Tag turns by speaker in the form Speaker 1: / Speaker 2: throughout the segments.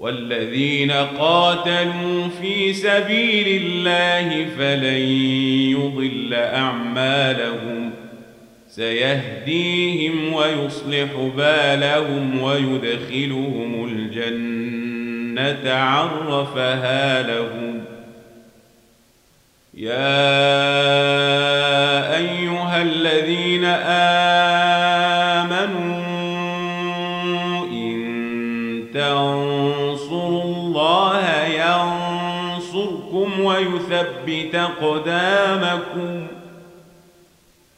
Speaker 1: والذين قاتلوا في سبيل الله فلن يضل أعمالهم. سيهديهم ويصلح بالهم ويدخلهم الجنة عرفها لهم. يا ويثبت أقدامكم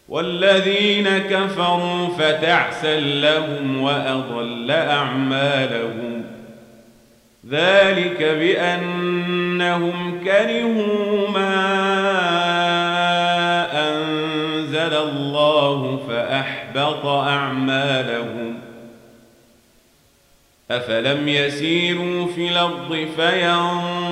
Speaker 1: والذين كفروا فتعسا لهم وأضل أعمالهم ذلك بأنهم كرهوا ما أنزل الله فأحبط أعمالهم أفلم يسيروا في الأرض فينظروا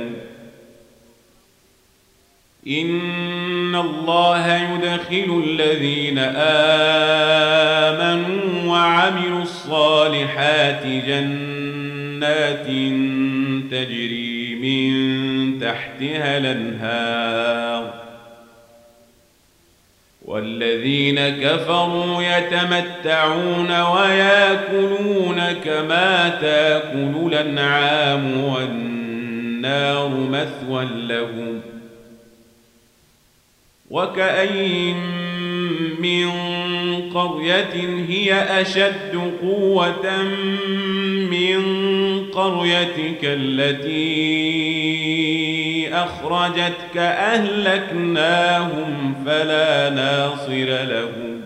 Speaker 1: إن الله يدخل الذين آمنوا وعملوا الصالحات جنات تجري من تحتها الأنهار والذين كفروا يتمتعون وياكلون كما تاكل الأنعام والنار مثوى لهم وكأين من قرية هي أشد قوة من قريتك التي أخرجتك أهلكناهم فلا ناصر لهم.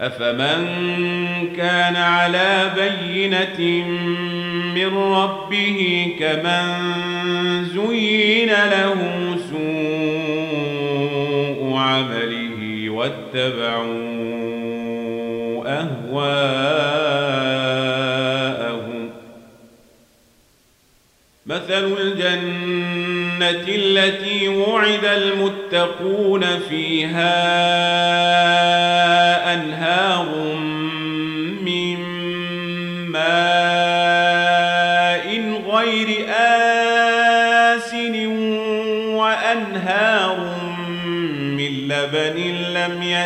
Speaker 1: أفمن كان على بينة من ربه كمن زين له سوء عمله واتبعوا أهواءهم مثل الجنة التي وعد المتقون فيها أنهار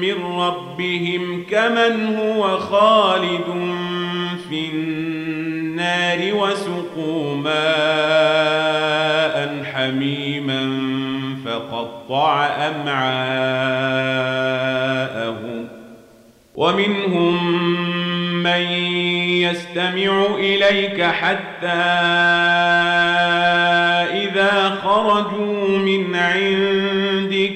Speaker 1: من ربهم كمن هو خالد في النار وسقوا ماء حميما فقطع أمعاءهم ومنهم من يستمع إليك حتى إذا خرجوا من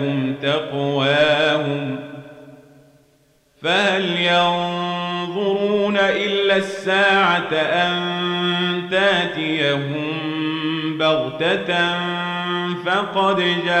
Speaker 1: وآتاهم تقواهم فهل ينظرون إلا الساعة أن تأتيهم بغتة فقد جاء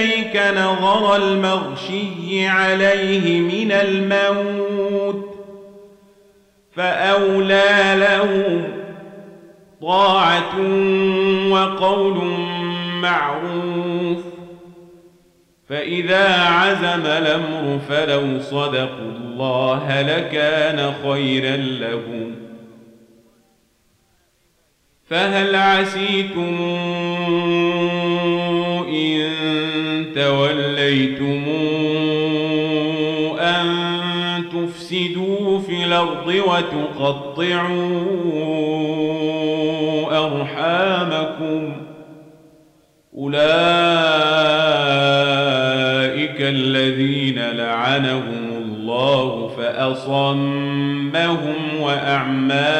Speaker 1: إليك نظر المغشي عليه من الموت فأولى له طاعة وقول معروف فإذا عزم الأمر فلو صدقوا الله لكان خيرا لهم فهل عسيتم إن توليتم أن تفسدوا في الأرض وتقطعوا أرحامكم أولئك الذين لعنهم الله فأصمهم وأعمى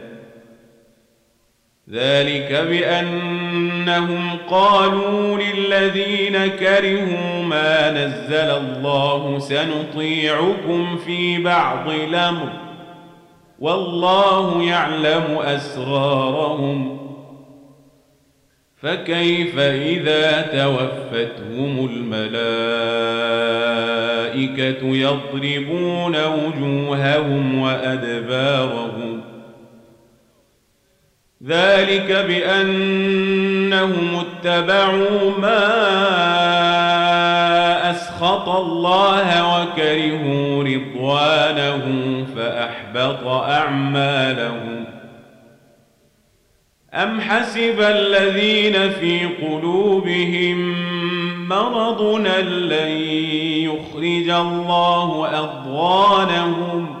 Speaker 1: ذلك بأنهم قالوا للذين كرهوا ما نزل الله سنطيعكم في بعض الأمر والله يعلم أسرارهم فكيف إذا توفتهم الملائكة يضربون وجوههم وأدبارهم ذلك بأنهم اتبعوا ما أسخط الله وكرهوا رضوانه فأحبط أعمالهم. أم حسب الذين في قلوبهم مرض لن يخرج الله أضغانهم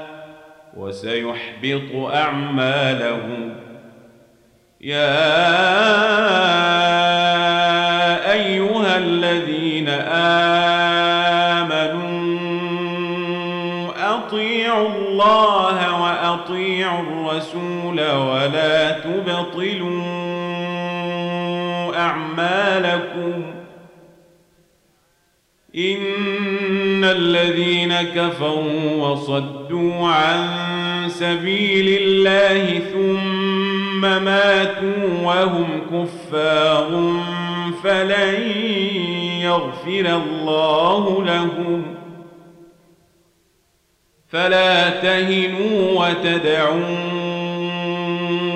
Speaker 1: وسيحبط أعمالهم يا أيها الذين آمنوا أطيعوا الله وأطيعوا الرسول ولا تبطلوا أعمالكم. إن الذين كفروا وصدوا عن سبيل الله ثم ماتوا وهم كفار فلن يغفر الله لهم فلا تهنوا وتدعوا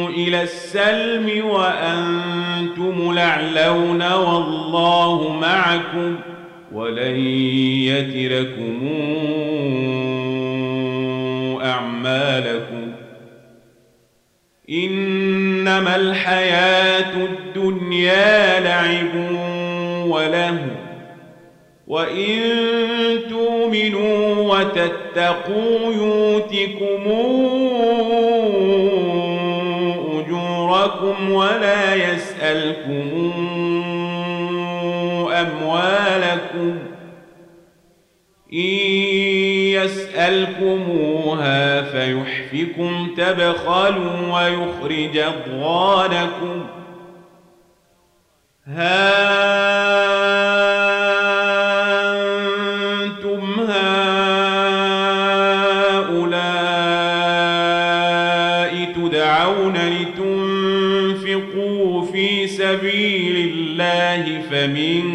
Speaker 1: إلى السلم وأنتم لعلون والله معكم ولن يتركم أعمالكم. إنما الحياة الدنيا لعب وله وإن تؤمنوا وتتقوا يؤتكم أجوركم ولا يسألكم أموالكم إن يسألكموها فيحفكم تبخلوا ويخرج أضغانكم ها أنتم هؤلاء تدعون لتنفقوا في سبيل الله فمنكم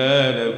Speaker 1: أمثالكم